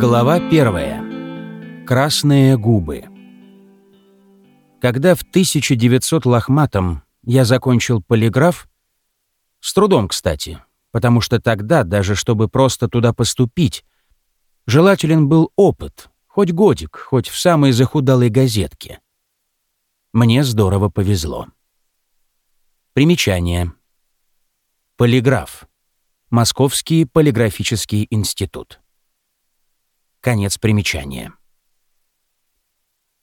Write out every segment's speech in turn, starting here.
Глава первая. Красные губы. Когда в 1900 лохматом я закончил полиграф, с трудом, кстати, потому что тогда, даже чтобы просто туда поступить, желателен был опыт, хоть годик, хоть в самой захудалой газетке. Мне здорово повезло. Примечание. Полиграф. Московский полиграфический институт. Конец примечания.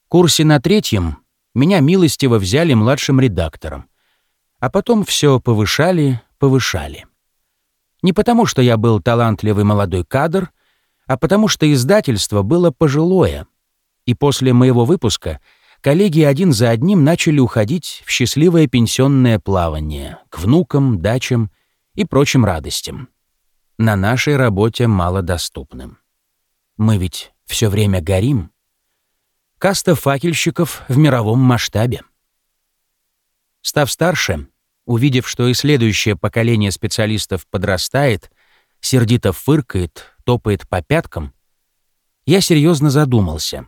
курсе на третьем меня милостиво взяли младшим редактором, а потом все повышали, повышали. Не потому, что я был талантливый молодой кадр, а потому что издательство было пожилое, и после моего выпуска коллеги один за одним начали уходить в счастливое пенсионное плавание, к внукам, дачам и прочим радостям. На нашей работе малодоступным. Мы ведь все время горим. Каста факельщиков в мировом масштабе. Став старше, увидев, что и следующее поколение специалистов подрастает, сердито фыркает, топает по пяткам, я серьезно задумался.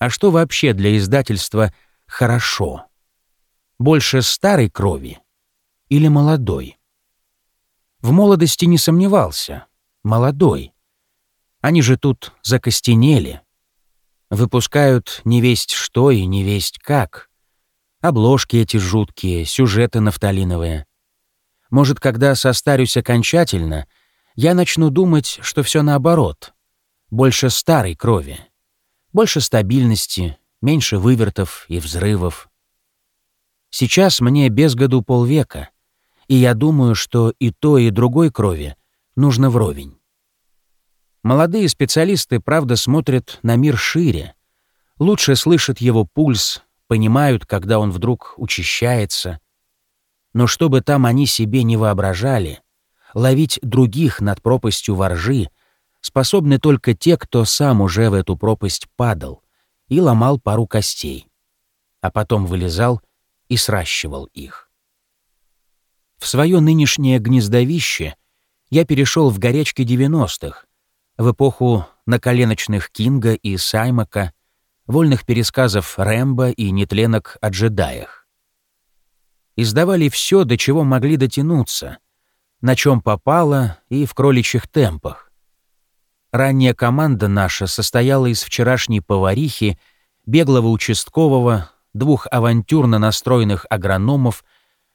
А что вообще для издательства хорошо? Больше старой крови или молодой? В молодости не сомневался. Молодой. Они же тут закостенели. Выпускают не весть что и не весть как. Обложки эти жуткие, сюжеты нафталиновые. Может, когда состарюсь окончательно, я начну думать, что все наоборот. Больше старой крови. Больше стабильности, меньше вывертов и взрывов. Сейчас мне без году полвека, и я думаю, что и той, и другой крови нужно вровень. Молодые специалисты, правда, смотрят на мир шире, лучше слышат его пульс, понимают, когда он вдруг учащается. Но чтобы там они себе не воображали, ловить других над пропастью воржи способны только те, кто сам уже в эту пропасть падал и ломал пару костей, а потом вылезал и сращивал их. В свое нынешнее гнездовище я перешел в горячке девяностых, в эпоху наколеночных Кинга и Саймака, вольных пересказов Рэмбо и нетленок о джедаях. Издавали все, до чего могли дотянуться, на чем попало и в кроличьих темпах. Ранняя команда наша состояла из вчерашней поварихи, беглого участкового, двух авантюрно настроенных агрономов,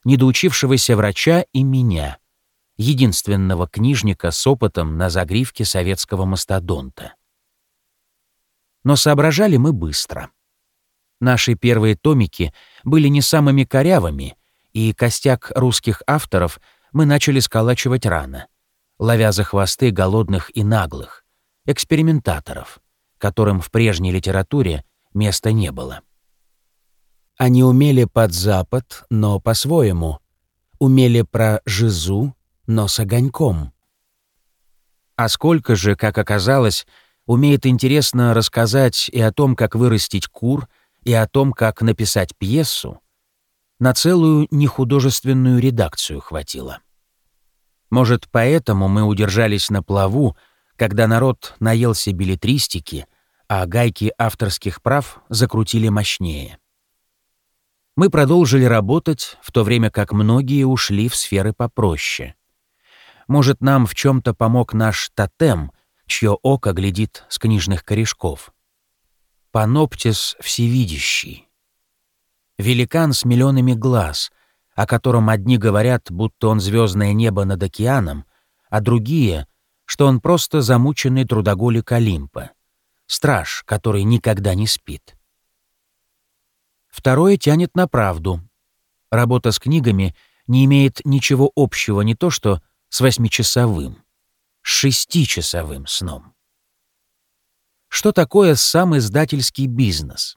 недоучившегося врача и меня — единственного книжника с опытом на загривке советского мастодонта. Но соображали мы быстро. Наши первые томики были не самыми корявыми, и костяк русских авторов мы начали сколачивать рано, ловя за хвосты голодных и наглых, экспериментаторов, которым в прежней литературе места не было. Они умели под Запад, но по-своему. Умели про жизу, но с огоньком. А сколько же, как оказалось, умеет интересно рассказать и о том, как вырастить кур, и о том, как написать пьесу, на целую нехудожественную редакцию хватило. Может, поэтому мы удержались на плаву, когда народ наелся билетристики, а гайки авторских прав закрутили мощнее. Мы продолжили работать, в то время как многие ушли в сферы попроще. Может, нам в чем-то помог наш тотем, чье око глядит с книжных корешков. Паноптис всевидящий. Великан с миллионами глаз, о котором одни говорят, будто он звездное небо над океаном, а другие, что он просто замученный трудоголик Олимпа, страж, который никогда не спит. Второе тянет на правду. Работа с книгами не имеет ничего общего не то что с восьмичасовым, шестичасовым сном. Что такое сам издательский бизнес?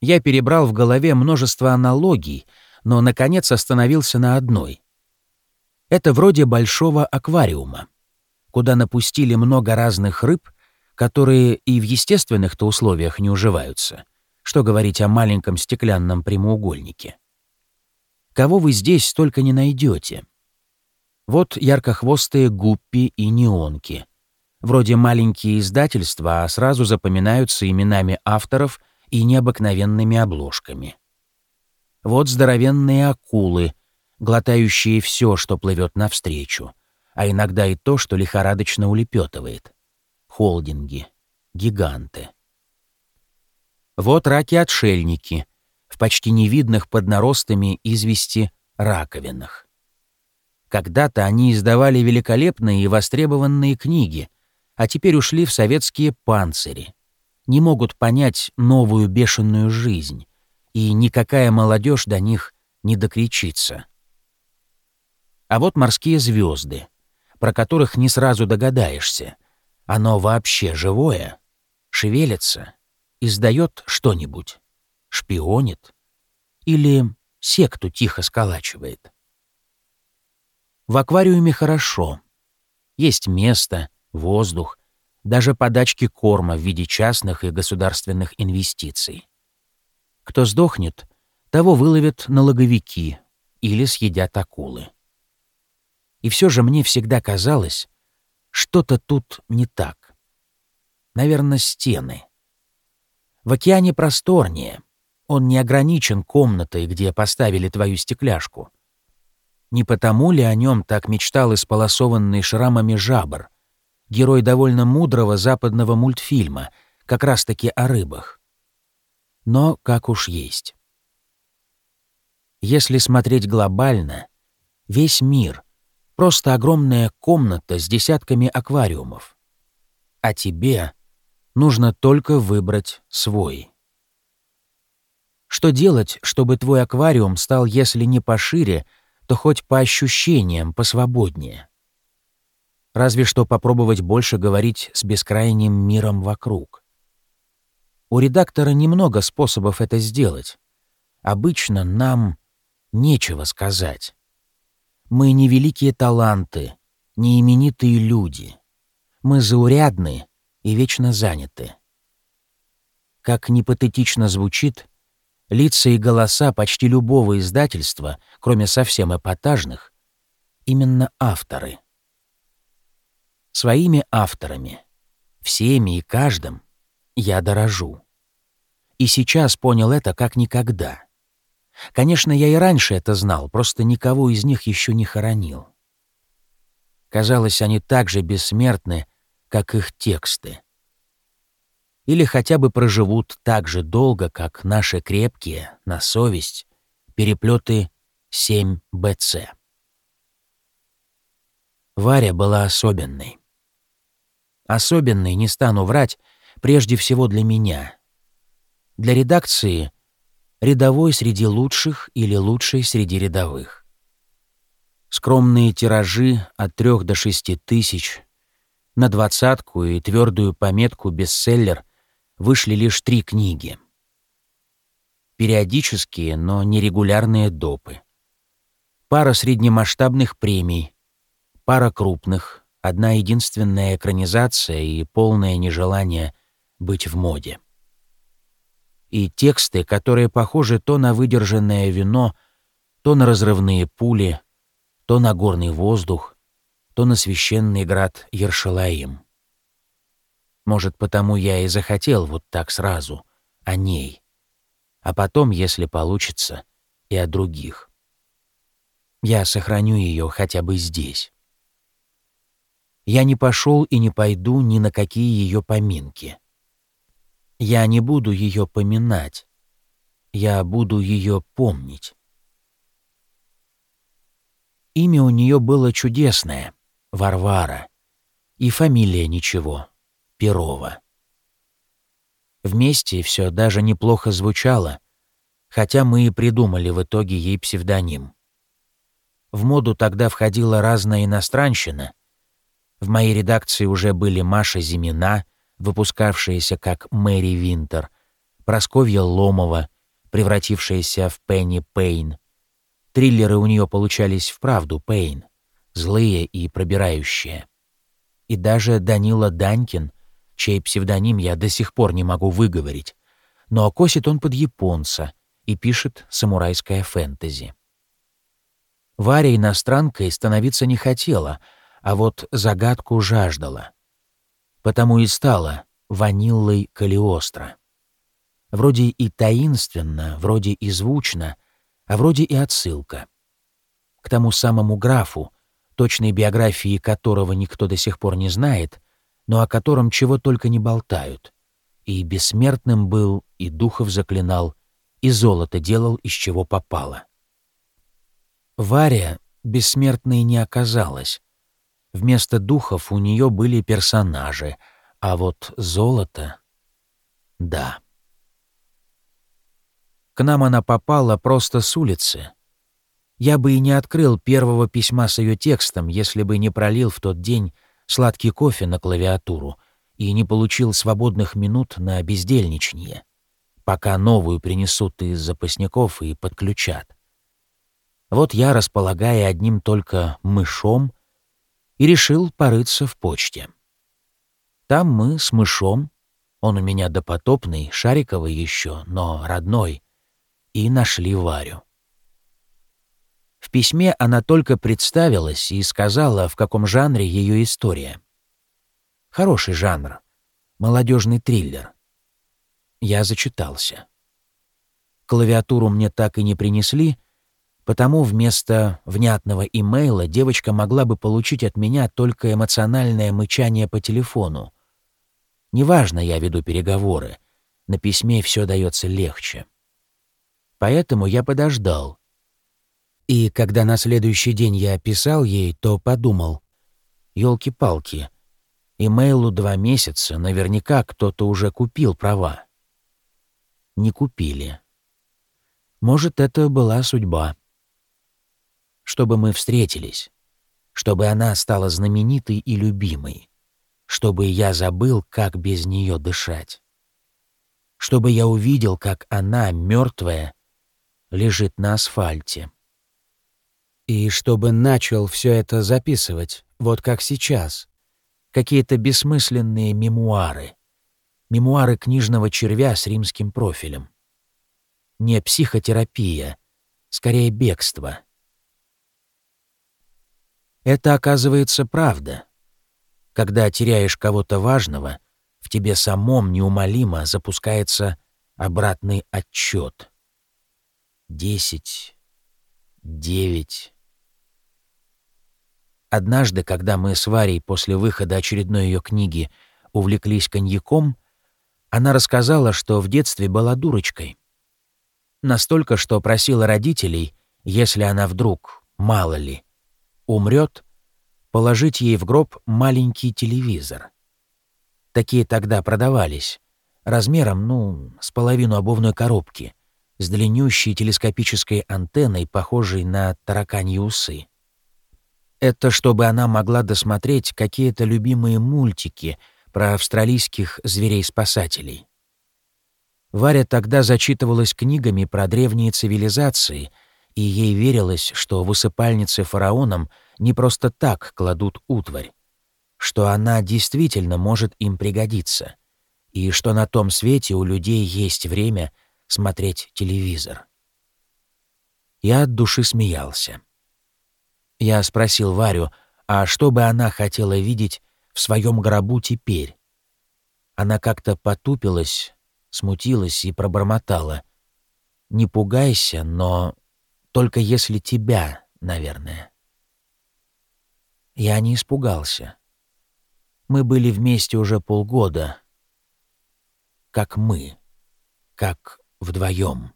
Я перебрал в голове множество аналогий, но, наконец, остановился на одной. Это вроде большого аквариума, куда напустили много разных рыб, которые и в естественных-то условиях не уживаются. Что говорить о маленьком стеклянном прямоугольнике. Кого вы здесь только не найдете. Вот яркохвостые гуппи и неонки. Вроде маленькие издательства, а сразу запоминаются именами авторов и необыкновенными обложками. Вот здоровенные акулы, глотающие все, что плывет навстречу, а иногда и то, что лихорадочно улепетывает. Холдинги, гиганты. Вот раки-отшельники в почти невидных под наростами извести раковинах. Когда-то они издавали великолепные и востребованные книги, а теперь ушли в советские панцири. Не могут понять новую бешеную жизнь, и никакая молодежь до них не докричится. А вот морские звезды, про которых не сразу догадаешься. Оно вообще живое, шевелится, издает что-нибудь, шпионит или секту тихо сколачивает. В аквариуме хорошо. Есть место, воздух, даже подачки корма в виде частных и государственных инвестиций. Кто сдохнет, того выловят налоговики или съедят акулы. И все же мне всегда казалось, что-то тут не так. Наверное, стены. В океане просторнее. Он не ограничен комнатой, где поставили твою стекляшку. Не потому ли о нем так мечтал исполосованный шрамами жабр, герой довольно мудрого западного мультфильма, как раз-таки о рыбах? Но как уж есть. Если смотреть глобально, весь мир — Просто огромная комната с десятками аквариумов. А тебе нужно только выбрать свой. Что делать, чтобы твой аквариум стал, если не пошире, то хоть по ощущениям посвободнее? Разве что попробовать больше говорить с бескрайним миром вокруг. У редактора немного способов это сделать. Обычно нам нечего сказать. Мы не великие таланты, не именитые люди. Мы заурядны и вечно заняты. Как непатетично звучит, лица и голоса почти любого издательства, кроме совсем эпатажных, именно авторы. Своими авторами, всеми и каждым, я дорожу. И сейчас понял это как никогда — Конечно, я и раньше это знал, просто никого из них еще не хоронил. Казалось, они так же бессмертны, как их тексты. Или хотя бы проживут так же долго, как наши крепкие, на совесть, переплеты 7БЦ. Варя была особенной. Особенной, не стану врать, прежде всего для меня. Для редакции — рядовой среди лучших или лучший среди рядовых. Скромные тиражи от трех до шести тысяч, на двадцатку и твердую пометку «бестселлер» вышли лишь три книги. Периодические, но нерегулярные допы. Пара среднемасштабных премий, пара крупных, одна единственная экранизация и полное нежелание быть в моде и тексты, которые похожи то на выдержанное вино, то на разрывные пули, то на горный воздух, то на священный град Ершалаим. Может, потому я и захотел вот так сразу, о ней, а потом, если получится, и о других. Я сохраню ее хотя бы здесь. Я не пошел и не пойду ни на какие ее поминки. Я не буду ее поминать. Я буду ее помнить. Имя у нее было чудесное — Варвара. И фамилия ничего — Перова. Вместе все даже неплохо звучало, хотя мы и придумали в итоге ей псевдоним. В моду тогда входила разная иностранщина. В моей редакции уже были Маша Зимина — выпускавшаяся как Мэри Винтер, Просковья Ломова, превратившаяся в Пенни Пейн. Триллеры у нее получались вправду Пейн, злые и пробирающие. И даже Данила Данькин, чей псевдоним я до сих пор не могу выговорить, но косит он под японца и пишет самурайское фэнтези. Варя иностранкой становиться не хотела, а вот загадку жаждала. потому и стала ваниллой Калиостро. Вроде и таинственно, вроде и звучно, а вроде и отсылка. К тому самому графу, точной биографии которого никто до сих пор не знает, но о котором чего только не болтают. И бессмертным был, и духов заклинал, и золото делал, из чего попало. Варя бессмертной не оказалась. Вместо духов у нее были персонажи, а вот золото — да. К нам она попала просто с улицы. Я бы и не открыл первого письма с ее текстом, если бы не пролил в тот день сладкий кофе на клавиатуру и не получил свободных минут на бездельничание, пока новую принесут из запасников и подключат. Вот я, располагая одним только мышом, и решил порыться в почте. Там мы с мышом, он у меня допотопный, шариковый еще, но родной, и нашли Варю. В письме она только представилась и сказала, в каком жанре ее история. Хороший жанр, молодежный триллер. Я зачитался. Клавиатуру мне так и не принесли — Потому вместо внятного имейла девочка могла бы получить от меня только эмоциональное мычание по телефону. Неважно, я веду переговоры. На письме все дается легче. Поэтому я подождал. И когда на следующий день я писал ей, то подумал, елки-палки, имейлу два месяца, наверняка кто-то уже купил права. Не купили. Может, это была судьба чтобы мы встретились, чтобы она стала знаменитой и любимой, чтобы я забыл, как без нее дышать, чтобы я увидел, как она, мертвая, лежит на асфальте. И чтобы начал все это записывать, вот как сейчас, какие-то бессмысленные мемуары, мемуары книжного червя с римским профилем. Не психотерапия, скорее бегство — это, оказывается, правда. Когда теряешь кого-то важного, в тебе самом неумолимо запускается обратный отчет. Десять, девять. Однажды, когда мы с Варей после выхода очередной ее книги увлеклись коньяком, она рассказала, что в детстве была дурочкой. Настолько, что просила родителей, если она вдруг, мало ли, умрет, положить ей в гроб маленький телевизор. Такие тогда продавались, размером, ну, с половину обувной коробки, с длиннющей телескопической антенной, похожей на тараканьи усы. Это чтобы она могла досмотреть какие-то любимые мультики про австралийских зверей-спасателей. Варя тогда зачитывалась книгами про древние цивилизации — и ей верилось, что в усыпальнице фараонам не просто так кладут утварь, что она действительно может им пригодиться, и что на том свете у людей есть время смотреть телевизор. Я от души смеялся. Я спросил Варю, а что бы она хотела видеть в своем гробу теперь? Она как-то потупилась, смутилась и пробормотала. «Не пугайся, но только если тебя, наверное. Я не испугался. Мы были вместе уже полгода. Как мы. Как вдвоем.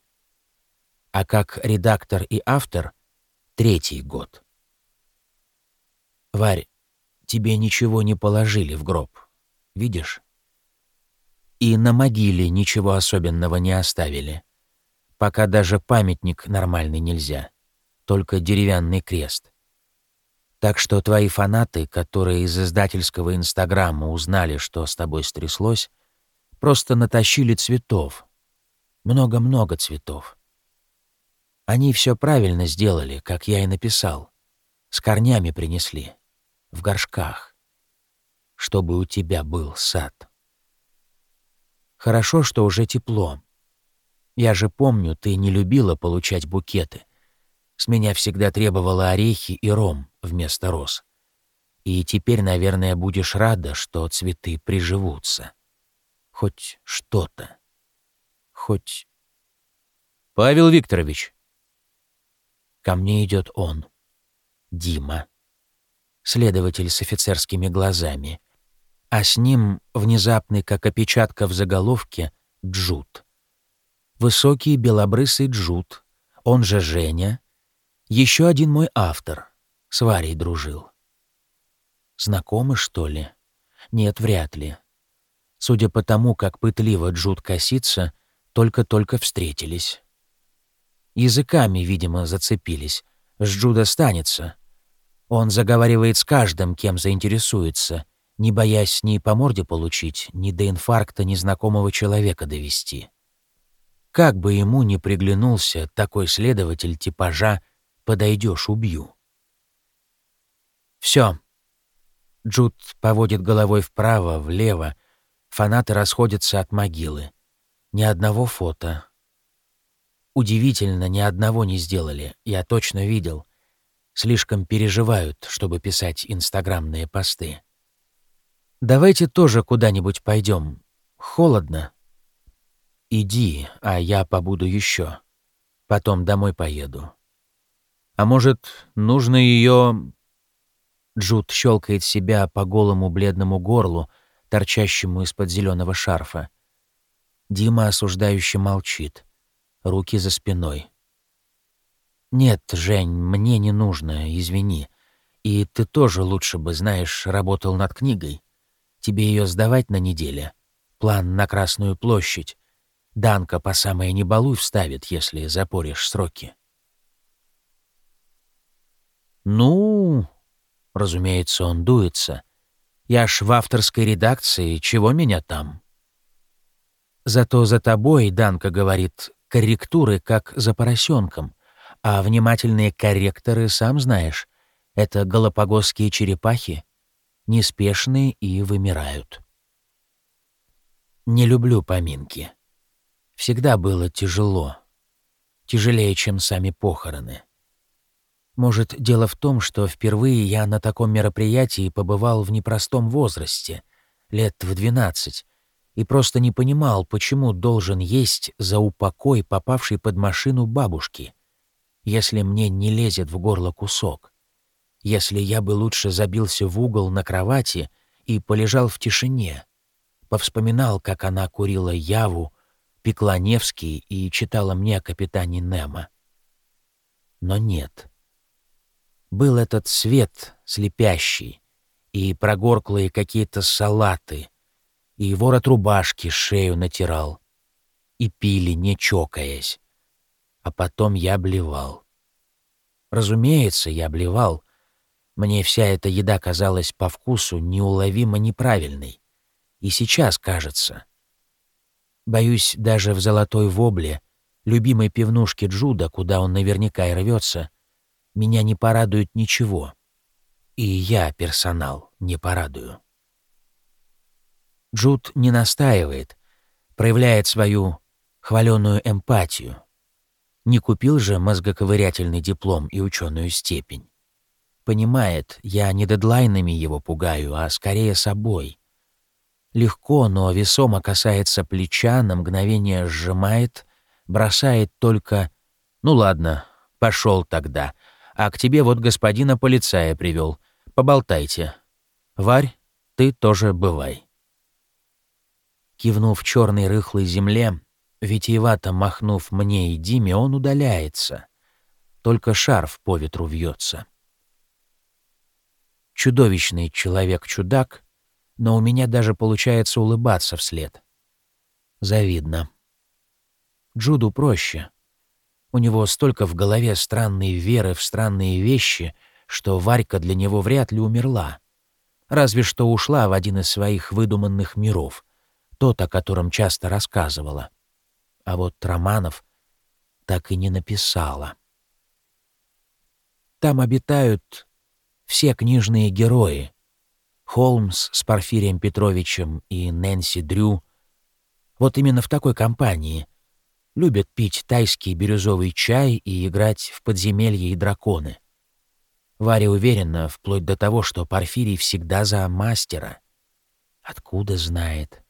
А как редактор и автор — третий год. Варь, тебе ничего не положили в гроб. Видишь? И на могиле ничего особенного не оставили. Пока даже памятник нормальный нельзя, только деревянный крест. Так что твои фанаты, которые из издательского Инстаграма узнали, что с тобой стряслось, просто натащили цветов. Много-много цветов. Они все правильно сделали, как я и написал. С корнями принесли. В горшках. Чтобы у тебя был сад. Хорошо, что уже тепло. Я же помню, ты не любила получать букеты. С меня всегда требовала орехи и ром вместо роз. И теперь, наверное, будешь рада, что цветы приживутся. Хоть что-то. Хоть... Павел Викторович. Ко мне идет он. Дима. Следователь с офицерскими глазами. А с ним внезапный, как опечатка в заголовке, Джут. Высокий белобрысый Джут, он же Женя. Еще один мой автор. С Варей дружил. Знакомы, что ли? Нет, вряд ли. Судя по тому, как пытливо Джуд косится, только-только встретились. Языками, видимо, зацепились. С Джуда станется. Он заговаривает с каждым, кем заинтересуется, не боясь ни по морде получить, ни до инфаркта незнакомого человека довести. Как бы ему ни приглянулся такой следователь типажа «подойдешь, убью». Все, Джуд поводит головой вправо, влево. Фанаты расходятся от могилы. Ни одного фото. Удивительно, ни одного не сделали. Я точно видел. Слишком переживают, чтобы писать инстаграмные посты. Давайте тоже куда-нибудь пойдем. Холодно. Иди, а я побуду еще. Потом домой поеду. А может, нужно ее Джуд щелкает себя по голому бледному горлу, торчащему из-под зеленого шарфа. Дима осуждающе молчит. Руки за спиной. «Нет, Жень, мне не нужно, извини. И ты тоже лучше бы, знаешь, работал над книгой. Тебе ее сдавать на неделе. План на Красную площадь. Данка по самое не балуй вставит, если запоришь сроки». «Ну...» Разумеется, он дуется. Я ж в авторской редакции, чего меня там? Зато за тобой, Данка говорит, корректуры как за поросенком, а внимательные корректоры, сам знаешь, это галапагосские черепахи, неспешные и вымирают. Не люблю поминки. Всегда было тяжело. Тяжелее, чем сами похороны. Может, дело в том, что впервые я на таком мероприятии побывал в непростом возрасте, лет в двенадцать, и просто не понимал, почему должен есть за упокой, попавший под машину бабушки, если мне не лезет в горло кусок, если я бы лучше забился в угол на кровати и полежал в тишине, повспоминал, как она курила яву, пекла Невский и читала мне о капитане Немо. Но нет — был этот свет слепящий, и прогорклые какие-то салаты, и ворот рубашки шею натирал, и пили, не чокаясь. А потом я блевал. Разумеется, я блевал. Мне вся эта еда казалась по вкусу неуловимо неправильной. И сейчас кажется. Боюсь, даже в «Золотой вобле», любимой пивнушке Джуда, куда он наверняка и рвется, меня не порадует ничего. И я, персонал, не порадую. Джуд не настаивает, проявляет свою хваленую эмпатию. Не купил же мозгоковырятельный диплом и ученую степень. Понимает, я не дедлайнами его пугаю, а скорее собой. Легко, но весомо касается плеча, на мгновение сжимает, бросает только «Ну ладно, пошел тогда», а к тебе вот господина полицая привел. Поболтайте. Варь, ты тоже бывай». Кивнув черной рыхлой земле, витиевато махнув мне и Диме, он удаляется. Только шарф по ветру вьется. Чудовищный человек-чудак, но у меня даже получается улыбаться вслед. Завидно. Джуду проще. У него столько в голове странной веры в странные вещи, что Варька для него вряд ли умерла. Разве что ушла в один из своих выдуманных миров, тот, о котором часто рассказывала. А вот Романов так и не написала. Там обитают все книжные герои. Холмс с Порфирием Петровичем и Нэнси Дрю. Вот именно в такой компании — любят пить тайский бирюзовый чай и играть в подземелье и драконы. Варя уверена, вплоть до того, что Порфирий всегда за мастера. Откуда знает?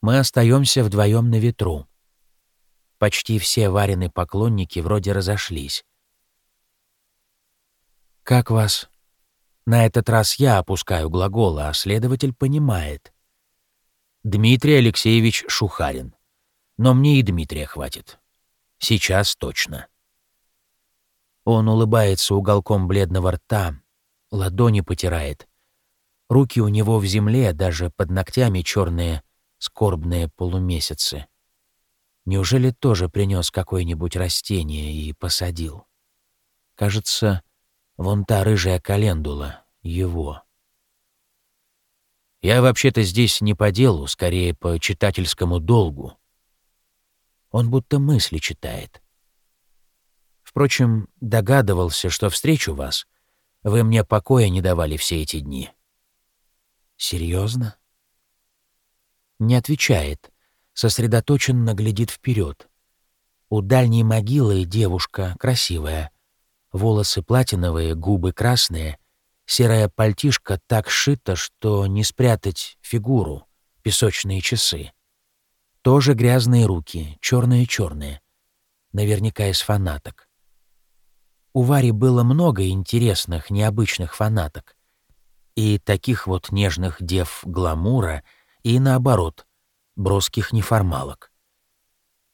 Мы остаемся вдвоем на ветру. Почти все Варины поклонники вроде разошлись. «Как вас?» На этот раз я опускаю глаголы, а следователь понимает. Дмитрий Алексеевич Шухарин. Но мне и Дмитрия хватит. Сейчас точно. Он улыбается уголком бледного рта, ладони потирает. Руки у него в земле, даже под ногтями черные, скорбные полумесяцы. Неужели тоже принес какое-нибудь растение и посадил? Кажется, вон та рыжая календула — его. Я вообще-то здесь не по делу, скорее по читательскому долгу. Он будто мысли читает. Впрочем, догадывался, что встречу вас. Вы мне покоя не давали все эти дни. Серьезно? Не отвечает, сосредоточенно глядит вперед. У дальней могилы девушка красивая. Волосы платиновые, губы красные, серая пальтишка так шита, что не спрятать фигуру, песочные часы. Тоже грязные руки, черные-черные. Наверняка из фанаток. У Вари было много интересных, необычных фанаток. И таких вот нежных дев гламура, и наоборот, броских неформалок.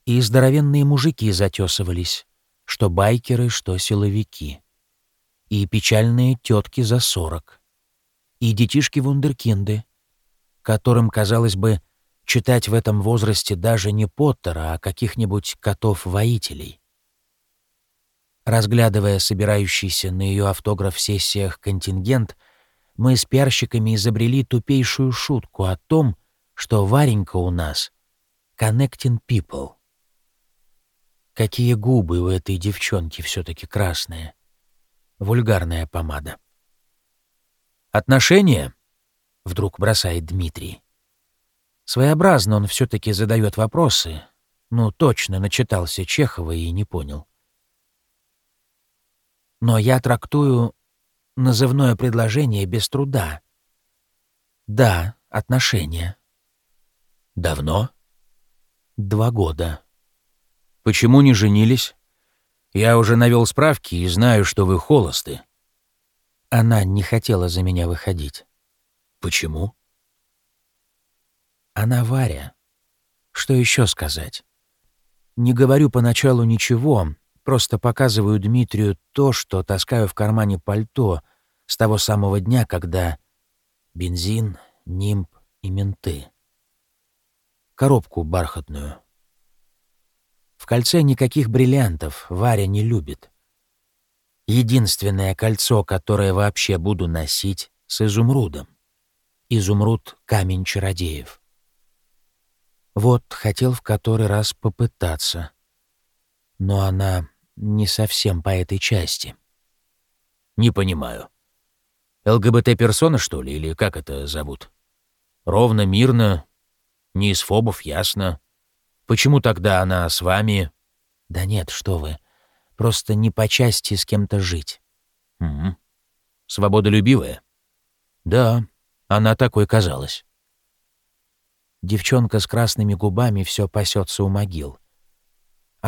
И здоровенные мужики затесывались, что байкеры, что силовики. И печальные тетки за сорок. И детишки-вундеркинды, которым, казалось бы, читать в этом возрасте даже не Поттера, а каких-нибудь котов-воителей. Разглядывая собирающийся на ее автограф-сессиях контингент, мы с пиарщиками изобрели тупейшую шутку о том, что Варенька у нас — connecting people. Какие губы у этой девчонки все-таки красные. Вульгарная помада. «Отношения?» — вдруг бросает Дмитрий. Своеобразно он все-таки задает вопросы. Ну, точно начитался Чехова и не понял. Но я трактую назывное предложение без труда. Да, отношения. Давно? Два года. Почему не женились? Я уже навел справки и знаю, что вы холосты. Она не хотела за меня выходить. Почему? Она Варя. Что еще сказать? Не говорю поначалу ничего, просто показываю Дмитрию то, что таскаю в кармане пальто с того самого дня, когда бензин, нимб и менты. Коробку бархатную. В кольце никаких бриллиантов Варя не любит. Единственное кольцо, которое вообще буду носить, с изумрудом. Изумруд — камень чародеев. Вот хотел в который раз попытаться. Но она не совсем по этой части. Не понимаю. ЛГБТ-персона, что ли, или как это зовут? Ровно, мирно, не из фобов, ясно. Почему тогда она с вами? Да нет, что вы. Просто не по части с кем-то жить. Угу. Свободолюбивая? Да, она такой казалась. Девчонка с красными губами все пасется у могил.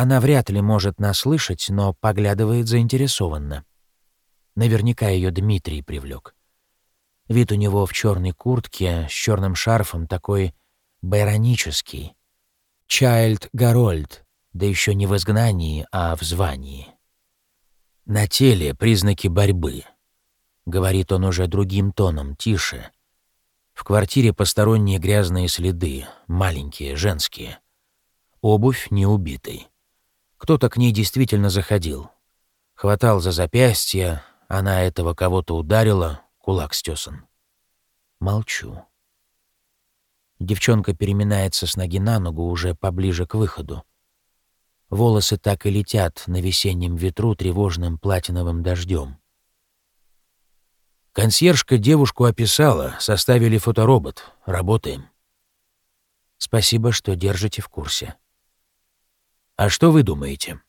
Она вряд ли может нас слышать, но поглядывает заинтересованно. Наверняка ее Дмитрий привлек. Вид у него в черной куртке с черным шарфом такой байронический. Чайльд Гарольд, да еще не в изгнании, а в звании. На теле признаки борьбы. Говорит он уже другим тоном, тише — в квартире посторонние грязные следы, маленькие, женские. Обувь не убитой. Кто-то к ней действительно заходил. Хватал за запястье, она этого кого-то ударила, кулак стесан. Молчу. Девчонка переминается с ноги на ногу уже поближе к выходу. Волосы так и летят на весеннем ветру тревожным платиновым дождем. Консьержка девушку описала, составили фоторобот. Работаем. Спасибо, что держите в курсе. А что вы думаете?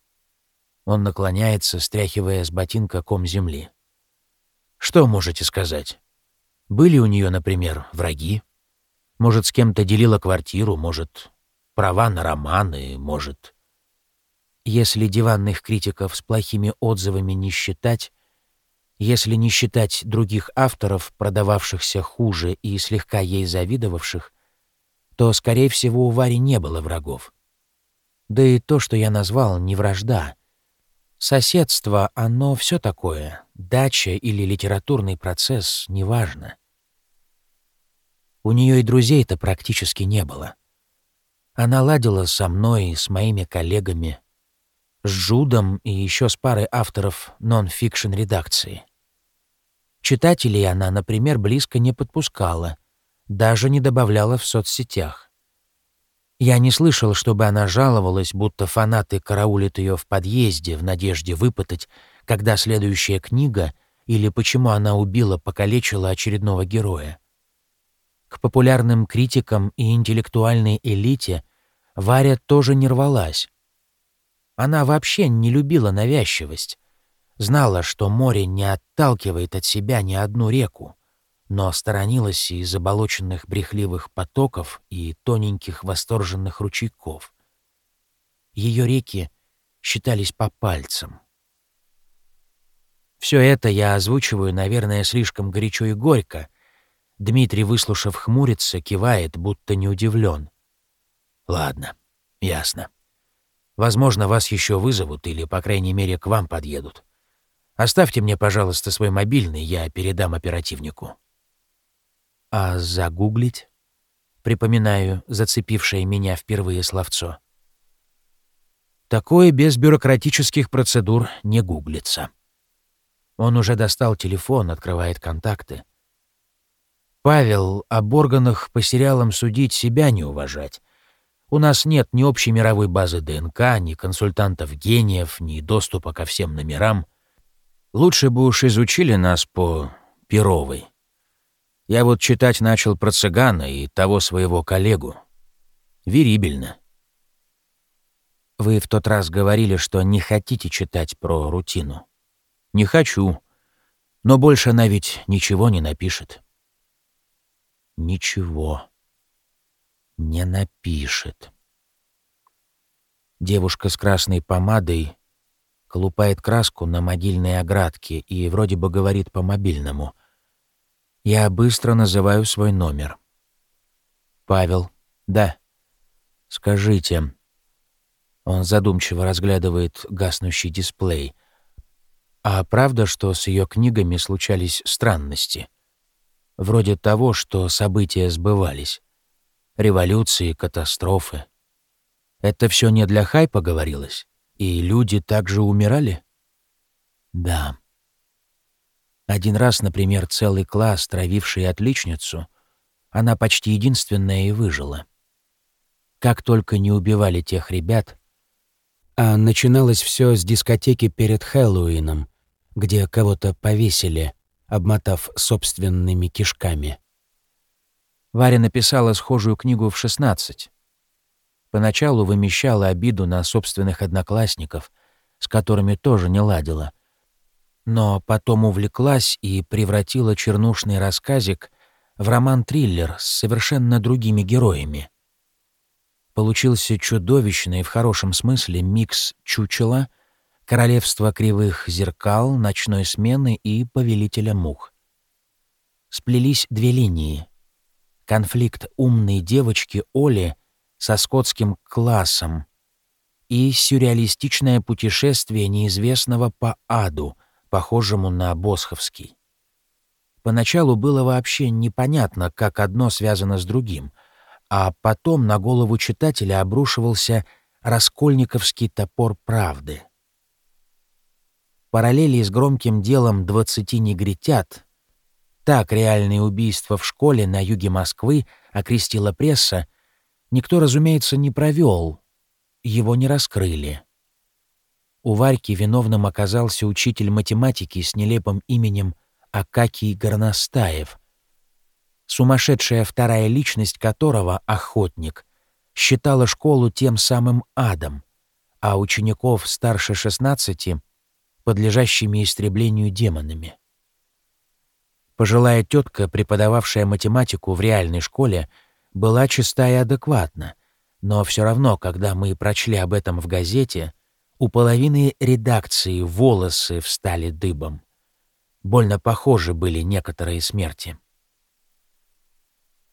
Он наклоняется, стряхивая с ботинка ком земли. Что можете сказать? Были у нее, например, враги? Может, с кем-то делила квартиру, может, права на романы, может... Если диванных критиков с плохими отзывами не считать, если не считать других авторов, продававшихся хуже и слегка ей завидовавших, то, скорее всего, у Вари не было врагов. Да и то, что я назвал, не вражда. Соседство, оно все такое. Дача или литературный процесс, неважно. У нее и друзей-то практически не было. Она ладила со мной с моими коллегами, с Джудом и еще с парой авторов нон-фикшн редакции. Читателей она, например, близко не подпускала, даже не добавляла в соцсетях. Я не слышал, чтобы она жаловалась, будто фанаты караулят ее в подъезде в надежде выпытать, когда следующая книга или почему она убила, покалечила очередного героя. К популярным критикам и интеллектуальной элите Варя тоже не рвалась. Она вообще не любила навязчивость, Знала, что море не отталкивает от себя ни одну реку, но сторонилась и заболоченных брехливых потоков и тоненьких восторженных ручейков. Ее реки считались по пальцам. Все это я озвучиваю, наверное, слишком горячо и горько. Дмитрий, выслушав, хмурится, кивает, будто не удивлен. Ладно, ясно. Возможно, вас еще вызовут или, по крайней мере, к вам подъедут. Оставьте мне, пожалуйста, свой мобильный, я передам оперативнику». «А загуглить?» — припоминаю зацепившее меня впервые словцо. Такое без бюрократических процедур не гуглится. Он уже достал телефон, открывает контакты. «Павел, об органах по сериалам судить себя не уважать. У нас нет ни общей мировой базы ДНК, ни консультантов-гениев, ни доступа ко всем номерам. Лучше бы уж изучили нас по Перовой. Я вот читать начал про цыгана и того своего коллегу. Верибельно. Вы в тот раз говорили, что не хотите читать про рутину. Не хочу. Но больше она ведь ничего не напишет. Ничего не напишет. Девушка с красной помадой колупает краску на могильной оградке и вроде бы говорит по мобильному. Я быстро называю свой номер. «Павел». «Да». «Скажите». Он задумчиво разглядывает гаснущий дисплей. «А правда, что с ее книгами случались странности? Вроде того, что события сбывались. Революции, катастрофы. Это все не для хайпа говорилось?» И люди также умирали? Да. Один раз, например, целый класс, травивший отличницу, она почти единственная и выжила. Как только не убивали тех ребят, а начиналось все с дискотеки перед Хэллоуином, где кого-то повесили, обмотав собственными кишками. Варя написала схожую книгу в 16. Поначалу вымещала обиду на собственных одноклассников, с которыми тоже не ладила. Но потом увлеклась и превратила чернушный рассказик в роман-триллер с совершенно другими героями. Получился чудовищный в хорошем смысле микс чучела, королевства кривых зеркал, ночной смены и повелителя мух. Сплелись две линии. Конфликт умной девочки Оли со скотским классом и сюрреалистичное путешествие неизвестного по аду, похожему на Босховский. Поначалу было вообще непонятно, как одно связано с другим, а потом на голову читателя обрушивался раскольниковский топор правды. Параллели с громким делом «Двадцати негритят» так реальные убийства в школе на юге Москвы окрестила пресса — никто, разумеется, не провел, его не раскрыли. У Варьки виновным оказался учитель математики с нелепым именем Акакий Горностаев, сумасшедшая вторая личность которого, охотник, считала школу тем самым адом, а учеников старше 16 — подлежащими истреблению демонами. Пожилая тетка, преподававшая математику в реальной школе, была чиста и адекватна, но все равно, когда мы прочли об этом в газете, у половины редакции волосы встали дыбом. Больно похожи были некоторые смерти.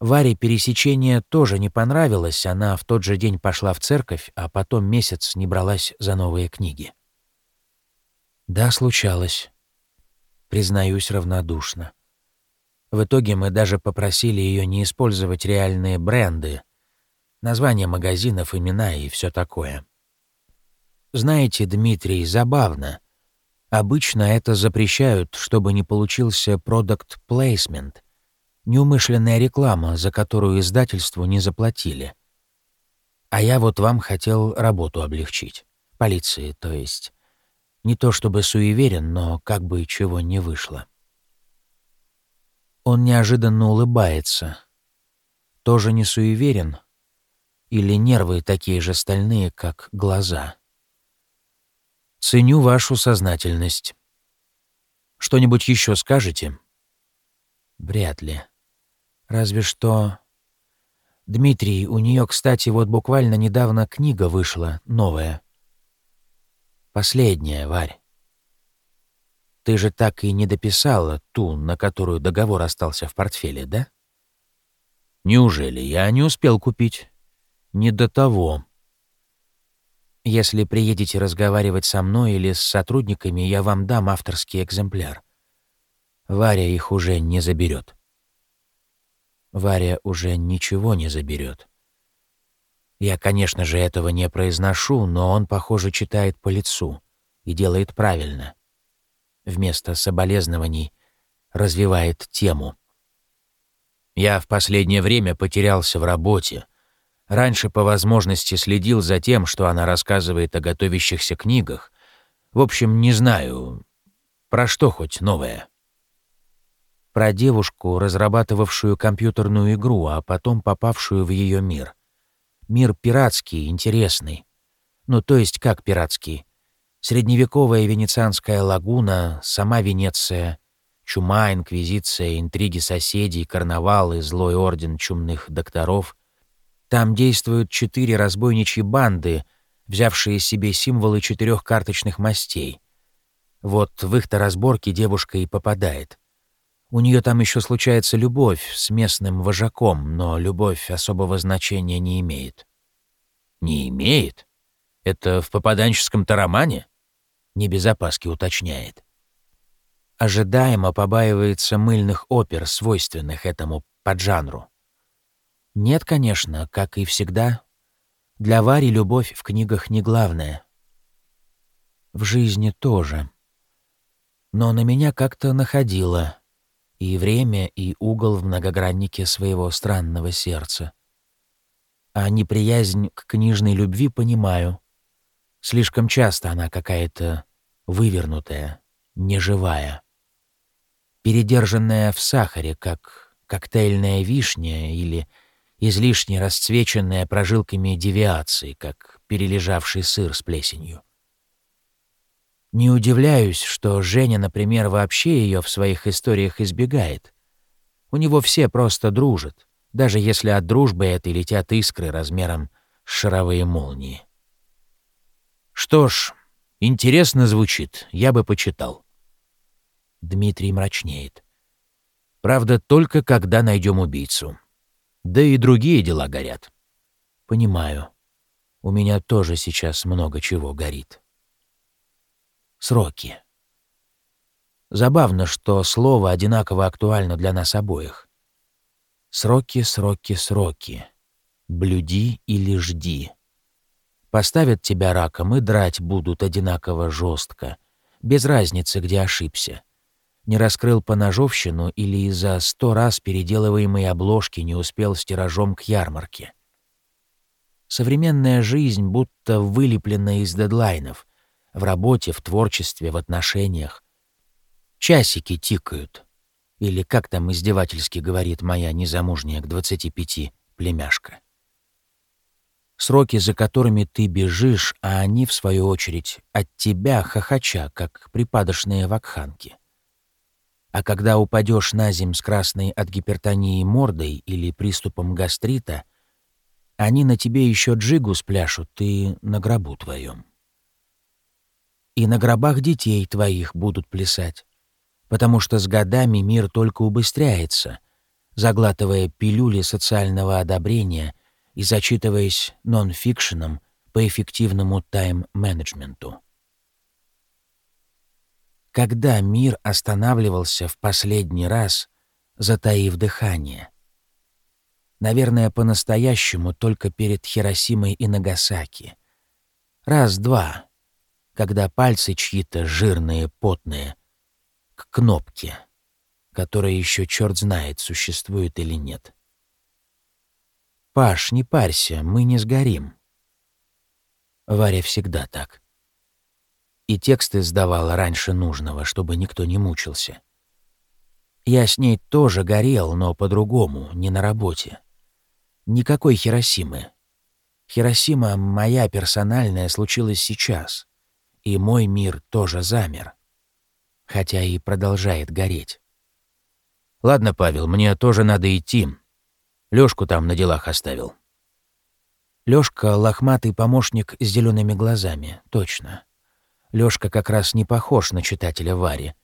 Варе пересечение тоже не понравилось, она в тот же день пошла в церковь, а потом месяц не бралась за новые книги. Да, случалось. Признаюсь равнодушно. В итоге мы даже попросили ее не использовать реальные бренды, названия магазинов, имена и все такое. Знаете, Дмитрий, забавно. Обычно это запрещают, чтобы не получился product placement, неумышленная реклама, за которую издательству не заплатили. А я вот вам хотел работу облегчить. Полиции, то есть. Не то чтобы суеверен, но как бы чего не вышло. Он неожиданно улыбается. Тоже не суеверен? Или нервы такие же стальные, как глаза? Ценю вашу сознательность. Что-нибудь еще скажете? Вряд ли. Разве что... Дмитрий, у нее, кстати, вот буквально недавно книга вышла, новая. Последняя, Варь. Ты же так и не дописала ту, на которую договор остался в портфеле, да? Неужели я не успел купить? Не до того. Если приедете разговаривать со мной или с сотрудниками, я вам дам авторский экземпляр. Варя их уже не заберет. Варя уже ничего не заберет. Я, конечно же, этого не произношу, но он, похоже, читает по лицу и делает правильно вместо соболезнований развивает тему. Я в последнее время потерялся в работе. Раньше по возможности следил за тем, что она рассказывает о готовящихся книгах. В общем, не знаю, про что хоть новое. Про девушку, разрабатывавшую компьютерную игру, а потом попавшую в ее мир. Мир пиратский, интересный. Ну, то есть как пиратский? Средневековая венецианская лагуна, сама Венеция, чума, инквизиция, интриги соседей, карнавалы, злой орден чумных докторов. Там действуют четыре разбойничьи банды, взявшие себе символы четырех карточных мастей. Вот в их-то разборке девушка и попадает. У нее там еще случается любовь с местным вожаком, но любовь особого значения не имеет. Не имеет? Это в попаданческом-то романе? не без уточняет. Ожидаемо побаивается мыльных опер, свойственных этому поджанру. Нет, конечно, как и всегда. Для Вари любовь в книгах не главное. В жизни тоже. Но на меня как-то находило и время, и угол в многограннике своего странного сердца. А неприязнь к книжной любви понимаю. Слишком часто она какая-то вывернутая, неживая. Передержанная в сахаре, как коктейльная вишня или излишне расцвеченная прожилками девиации, как перележавший сыр с плесенью. Не удивляюсь, что Женя, например, вообще ее в своих историях избегает. У него все просто дружат, даже если от дружбы этой летят искры размером с шаровые молнии. Что ж, Интересно звучит, я бы почитал. Дмитрий мрачнеет. Правда, только когда найдем убийцу. Да и другие дела горят. Понимаю. У меня тоже сейчас много чего горит. Сроки. Забавно, что слово одинаково актуально для нас обоих. Сроки, сроки, сроки. Блюди или жди. Поставят тебя раком и драть будут одинаково жестко, без разницы, где ошибся. Не раскрыл поножовщину или из-за сто раз переделываемой обложки не успел с тиражом к ярмарке. Современная жизнь будто вылеплена из дедлайнов. В работе, в творчестве, в отношениях. Часики тикают. Или как там издевательски говорит моя незамужняя к двадцати пяти племяшка. Сроки, за которыми ты бежишь, а они, в свою очередь, от тебя хохоча, как припадочные вакханки. А когда упадешь на земь с красной от гипертонии мордой или приступом гастрита, они на тебе еще джигу спляшут, ты на гробу твоем. И на гробах детей твоих будут плясать, потому что с годами мир только убыстряется, заглатывая пилюли социального одобрения и зачитываясь нон-фикшеном по эффективному тайм-менеджменту. Когда мир останавливался в последний раз, затаив дыхание? Наверное, по-настоящему только перед Хиросимой и Нагасаки. Раз-два, когда пальцы чьи-то жирные, потные, к кнопке, которая еще черт знает, существует или нет. «Паш, не парься, мы не сгорим». Варя всегда так и тексты сдавала раньше нужного, чтобы никто не мучился. Я с ней тоже горел, но по-другому, не на работе. Никакой Хиросимы. Хиросима моя персональная случилась сейчас, и мой мир тоже замер, хотя и продолжает гореть. «Ладно, Павел, мне тоже надо идти. Лёшку там на делах оставил». Лёшка — лохматый помощник с зелеными глазами, точно. Лёшка как раз не похож на читателя Вари.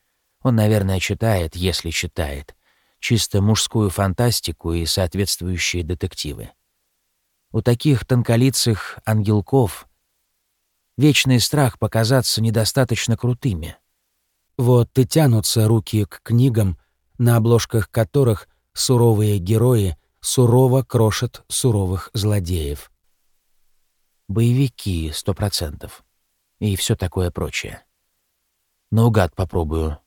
Он, наверное, читает, если читает, чисто мужскую фантастику и соответствующие детективы. У таких тонколицых ангелков вечный страх показаться недостаточно крутыми. Вот и тянутся руки к книгам, на обложках которых суровые герои сурово крошат суровых злодеев. Боевики, сто процентов и все такое прочее. Наугад попробую.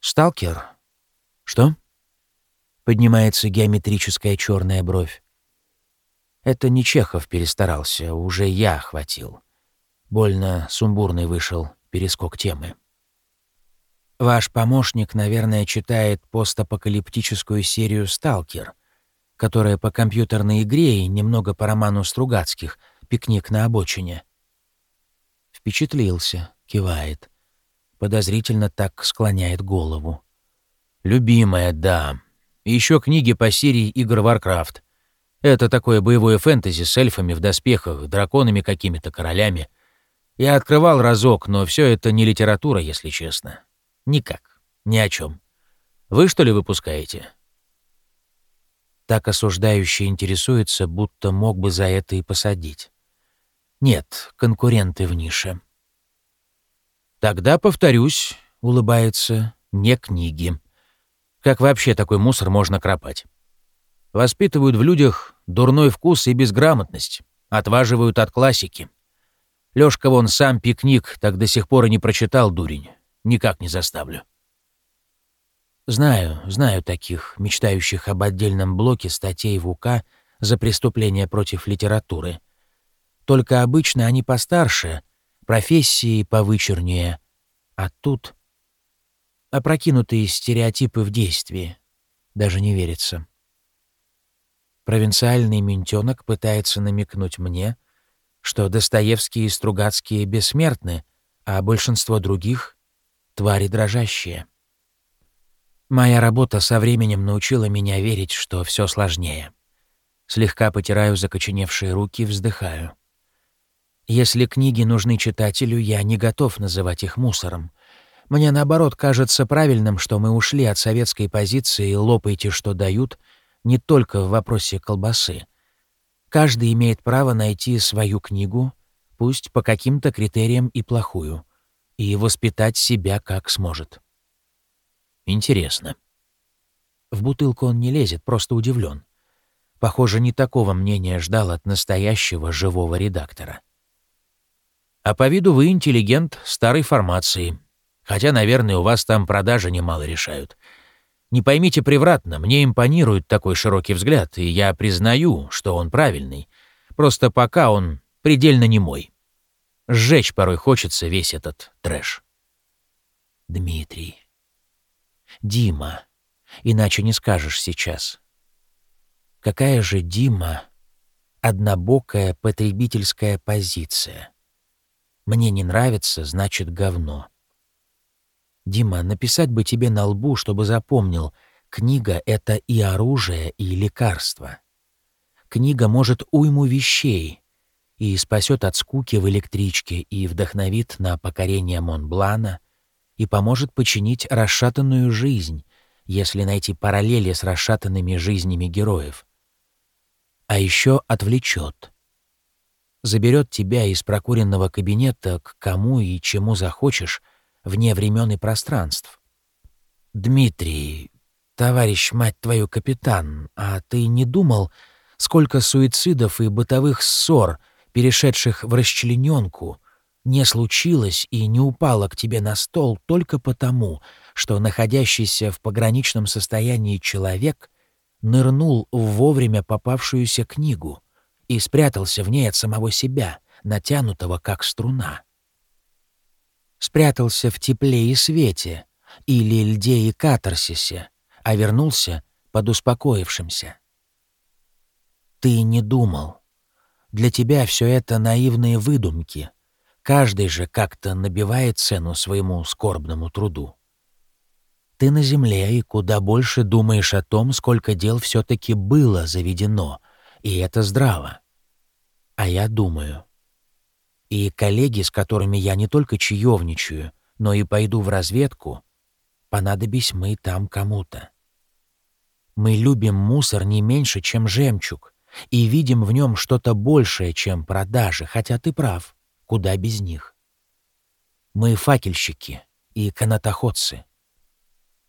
Сталкер? Что? Поднимается геометрическая черная бровь. Это не Чехов перестарался, уже я хватил. Больно сумбурный вышел перескок темы. Ваш помощник, наверное, читает постапокалиптическую серию «Сталкер», которая по компьютерной игре и немного по роману Стругацких «Пикник на обочине». Впечатлился, кивает. Подозрительно так склоняет голову. «Любимая, да. Еще книги по серии игр Warcraft. Это такое боевое фэнтези с эльфами в доспехах, драконами какими-то, королями. Я открывал разок, но все это не литература, если честно. Никак. Ни о чем. Вы, что ли, выпускаете?» Так осуждающий интересуется, будто мог бы за это и посадить. Нет, конкуренты в нише. Тогда, повторюсь, улыбается, не книги. Как вообще такой мусор можно кропать? Воспитывают в людях дурной вкус и безграмотность, отваживают от классики. Лёшка вон сам пикник так до сих пор и не прочитал, дурень. Никак не заставлю. Знаю, знаю таких, мечтающих об отдельном блоке статей в УК за преступления против литературы — только обычно они постарше, профессии повычернее. А тут опрокинутые стереотипы в действии. Даже не верится. Провинциальный ментенок пытается намекнуть мне, что Достоевские и Стругацкие бессмертны, а большинство других — твари дрожащие. Моя работа со временем научила меня верить, что все сложнее. Слегка потираю закоченевшие руки, вздыхаю. Если книги нужны читателю, я не готов называть их мусором. Мне, наоборот, кажется правильным, что мы ушли от советской позиции «лопайте, что дают» не только в вопросе колбасы. Каждый имеет право найти свою книгу, пусть по каким-то критериям и плохую, и воспитать себя как сможет. Интересно. В бутылку он не лезет, просто удивлен. Похоже, не такого мнения ждал от настоящего живого редактора. А по виду вы интеллигент старой формации. Хотя, наверное, у вас там продажи немало решают. Не поймите превратно, мне импонирует такой широкий взгляд, и я признаю, что он правильный. Просто пока он предельно не мой. Сжечь порой хочется весь этот трэш. Дмитрий. Дима. Иначе не скажешь сейчас. Какая же Дима однобокая потребительская позиция. Мне не нравится, значит говно. Дима, написать бы тебе на лбу, чтобы запомнил, книга — это и оружие, и лекарство. Книга может уйму вещей и спасет от скуки в электричке, и вдохновит на покорение Монблана, и поможет починить расшатанную жизнь, если найти параллели с расшатанными жизнями героев. А еще отвлечет. Заберет тебя из прокуренного кабинета к кому и чему захочешь, вне времен и пространств. Дмитрий, товарищ, мать твою, капитан, а ты не думал, сколько суицидов и бытовых ссор, перешедших в расчлененку, не случилось и не упало к тебе на стол только потому, что находящийся в пограничном состоянии человек нырнул в вовремя попавшуюся книгу и спрятался в ней от самого себя, натянутого как струна. Спрятался в тепле и свете, или льде и катарсисе, а вернулся под успокоившимся. Ты не думал. Для тебя все это наивные выдумки. Каждый же как-то набивает цену своему скорбному труду. Ты на земле и куда больше думаешь о том, сколько дел все-таки было заведено, и это здраво. А я думаю. И коллеги, с которыми я не только чаевничаю, но и пойду в разведку, понадобись мы там кому-то. Мы любим мусор не меньше, чем жемчуг, и видим в нем что-то большее, чем продажи, хотя ты прав, куда без них. Мы факельщики и канатоходцы.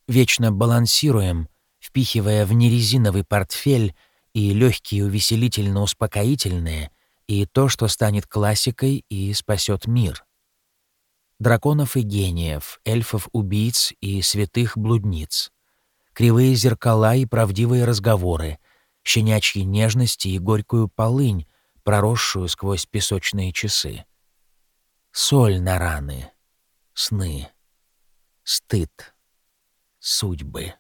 Вечно балансируем, впихивая в нерезиновый портфель и легкие увеселительно-успокоительные, и то, что станет классикой и спасет мир. Драконов и гениев, эльфов-убийц и святых-блудниц. Кривые зеркала и правдивые разговоры — щенячьи нежности и горькую полынь, проросшую сквозь песочные часы. Соль на раны, сны, стыд, судьбы.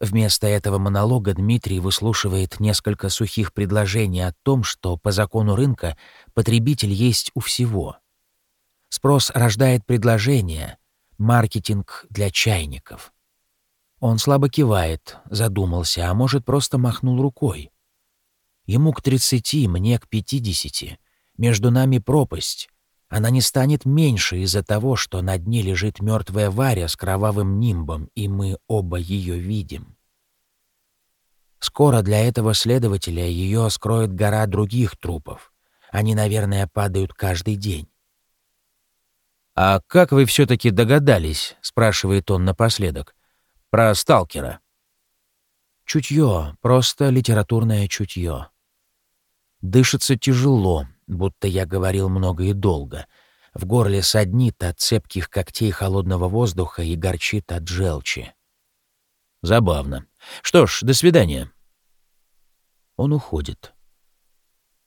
Вместо этого монолога Дмитрий выслушивает несколько сухих предложений о том, что по закону рынка потребитель есть у всего. Спрос рождает предложение, маркетинг для чайников — он слабо кивает, задумался, а может, просто махнул рукой. Ему к тридцати, мне к пятидесяти. Между нами пропасть. Она не станет меньше из-за того, что на дне лежит мертвая Варя с кровавым нимбом, и мы оба ее видим. Скоро для этого следователя ее скроет гора других трупов. Они, наверное, падают каждый день. «А как вы все-таки догадались?» — спрашивает он напоследок. Про сталкера. Чутье, просто литературное чутье. Дышится тяжело, будто я говорил много и долго. В горле саднит от цепких когтей холодного воздуха и горчит от желчи. Забавно. Что ж, до свидания. Он уходит.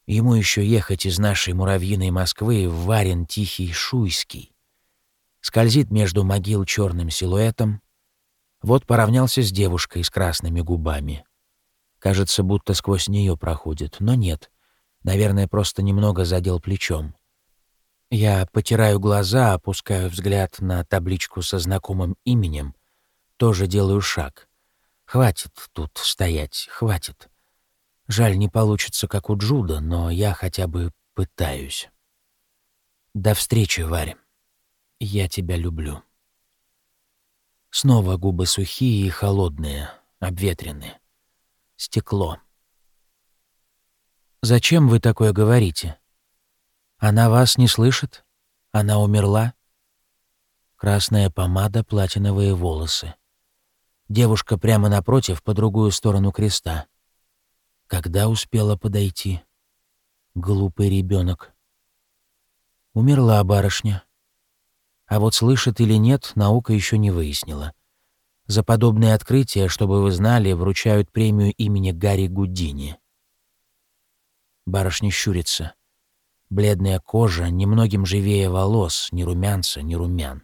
Ему еще ехать из нашей муравьиной Москвы в Варен Тихий Шуйский. Скользит между могил черным силуэтом, вот поравнялся с девушкой с красными губами. Кажется, будто сквозь нее проходит, но нет. Наверное, просто немного задел плечом. Я потираю глаза, опускаю взгляд на табличку со знакомым именем. Тоже делаю шаг. Хватит тут стоять, хватит. Жаль, не получится, как у Джуда, но я хотя бы пытаюсь. До встречи, Варя. Я тебя люблю. Снова губы сухие и холодные, обветренные. Стекло. «Зачем вы такое говорите? Она вас не слышит? Она умерла?» Красная помада, платиновые волосы. Девушка прямо напротив, по другую сторону креста. Когда успела подойти? Глупый ребенок. Умерла барышня. А вот слышит или нет, наука еще не выяснила. За подобные открытия, чтобы вы знали, вручают премию имени Гарри Гудини. Барышня щурится. Бледная кожа, немногим живее волос, ни румянца, ни румян.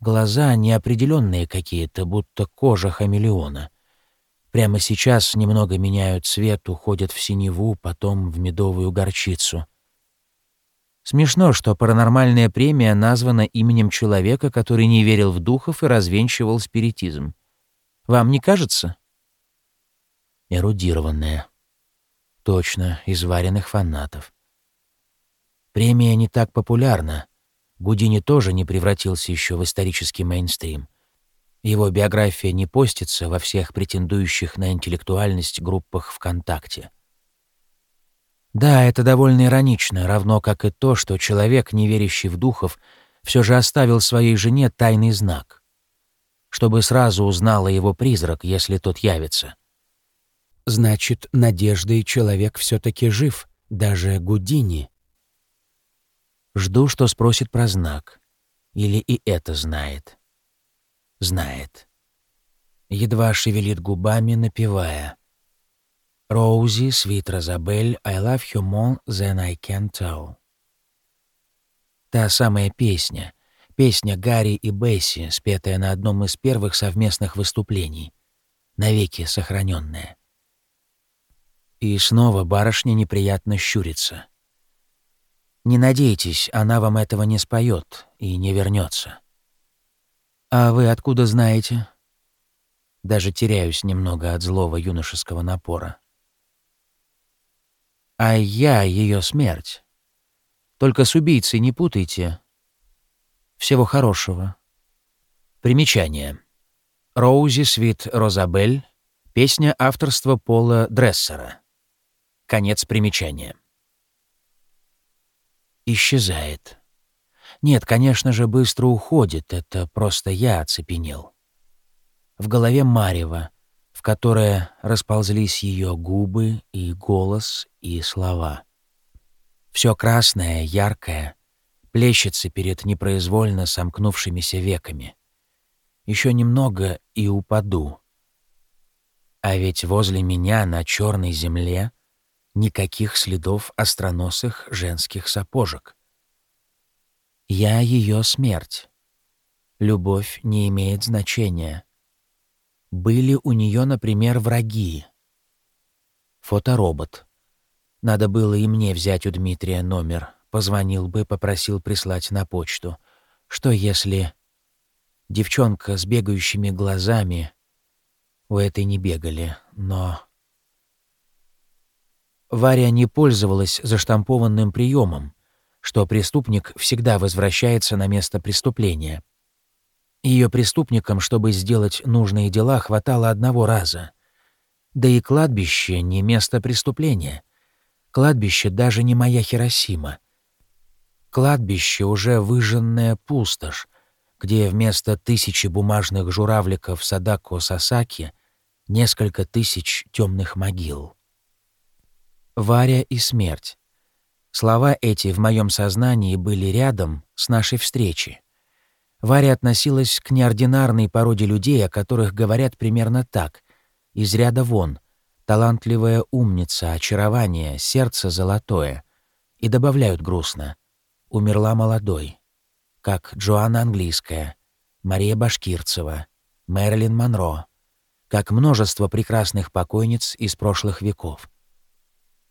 Глаза неопределенные какие-то, будто кожа хамелеона. Прямо сейчас немного меняют цвет, уходят в синеву, потом в медовую горчицу. Смешно, что паранормальная премия названа именем человека, который не верил в духов и развенчивал спиритизм. Вам не кажется? Эрудированная. Точно, из вареных фанатов. Премия не так популярна. Гудини тоже не превратился еще в исторический мейнстрим. Его биография не постится во всех претендующих на интеллектуальность группах ВКонтакте. Да, это довольно иронично, равно как и то, что человек, не верящий в духов, все же оставил своей жене тайный знак, чтобы сразу узнала его призрак, если тот явится. Значит, надеждой человек все таки жив, даже Гудини. Жду, что спросит про знак. Или и это знает знает. Едва шевелит губами, напевая. «Роузи, sweet Розабель, I love you more than I can tell». Та самая песня, песня Гарри и Бесси, спетая на одном из первых совместных выступлений, навеки сохраненная. И снова барышня неприятно щурится. Не надейтесь, она вам этого не споет и не вернется. «А вы откуда знаете?» Даже теряюсь немного от злого юношеского напора. «А я ее смерть. Только с убийцей не путайте. Всего хорошего». Примечание. Роузи Свит Розабель. Песня авторства Пола Дрессера. Конец примечания. Исчезает. Нет, конечно же, быстро уходит, это просто я оцепенел. В голове Марева, в которое расползлись ее губы и голос и слова. Все красное, яркое, плещется перед непроизвольно сомкнувшимися веками. Еще немного и упаду. А ведь возле меня на черной земле никаких следов остроносых женских сапожек. Я ее смерть. Любовь не имеет значения. Были у нее, например, враги. Фоторобот. Надо было и мне взять у Дмитрия номер. Позвонил бы, попросил прислать на почту. Что если... Девчонка с бегающими глазами... У этой не бегали, но... Варя не пользовалась заштампованным приемом что преступник всегда возвращается на место преступления. Ее преступникам, чтобы сделать нужные дела, хватало одного раза. Да и кладбище не место преступления. Кладбище даже не моя Хиросима. Кладбище уже выжженная пустошь, где вместо тысячи бумажных журавликов Садако Сасаки несколько тысяч темных могил. Варя и смерть. Слова эти в моем сознании были рядом с нашей встречи. Варя относилась к неординарной породе людей, о которых говорят примерно так. Из ряда вон. Талантливая умница, очарование, сердце золотое. И добавляют грустно. Умерла молодой. Как Джоанна Английская, Мария Башкирцева, Мэрилин Монро. Как множество прекрасных покойниц из прошлых веков.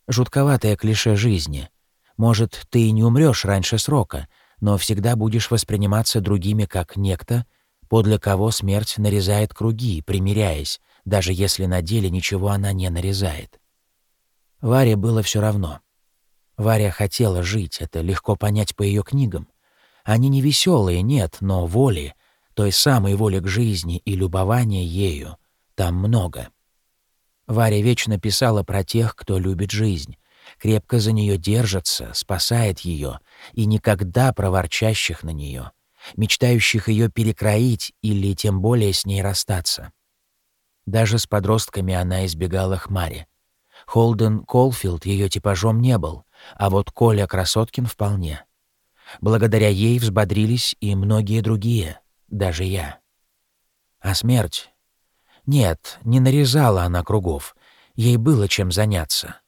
Жутковатое клише жизни — может, ты и не умрешь раньше срока, но всегда будешь восприниматься другими как некто, подле кого смерть нарезает круги, примиряясь, даже если на деле ничего она не нарезает. Варе было все равно. Варя хотела жить, это легко понять по ее книгам. Они не веселые, нет, но воли, той самой воли к жизни и любования ею, там много. Варя вечно писала про тех, кто любит жизнь, крепко за нее держится, спасает ее, и никогда проворчащих на нее, мечтающих ее перекроить или тем более с ней расстаться. Даже с подростками она избегала хмари. Холден Колфилд ее типажом не был, а вот Коля Красоткин вполне. Благодаря ей взбодрились и многие другие, даже я. А смерть? Нет, не нарезала она кругов. Ей было чем заняться.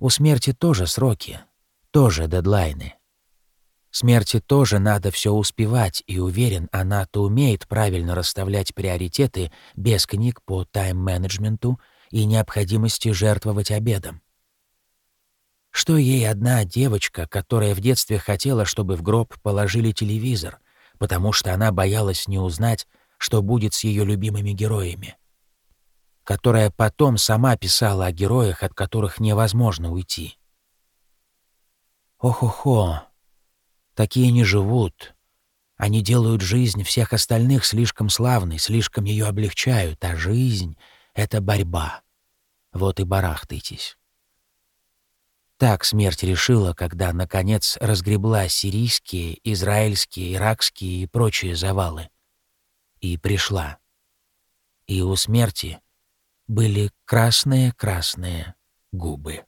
У смерти тоже сроки, тоже дедлайны. Смерти тоже надо все успевать, и уверен, она-то умеет правильно расставлять приоритеты без книг по тайм-менеджменту и необходимости жертвовать обедом. Что ей одна девочка, которая в детстве хотела, чтобы в гроб положили телевизор, потому что она боялась не узнать, что будет с ее любимыми героями? Которая потом сама писала о героях, от которых невозможно уйти. Ох-охо, такие не живут. Они делают жизнь всех остальных слишком славной, слишком ее облегчают, а жизнь — это борьба. Вот и барахтайтесь. Так смерть решила, когда, наконец, разгребла сирийские, израильские, иракские и прочие завалы. И пришла. И у смерти были красные-красные губы.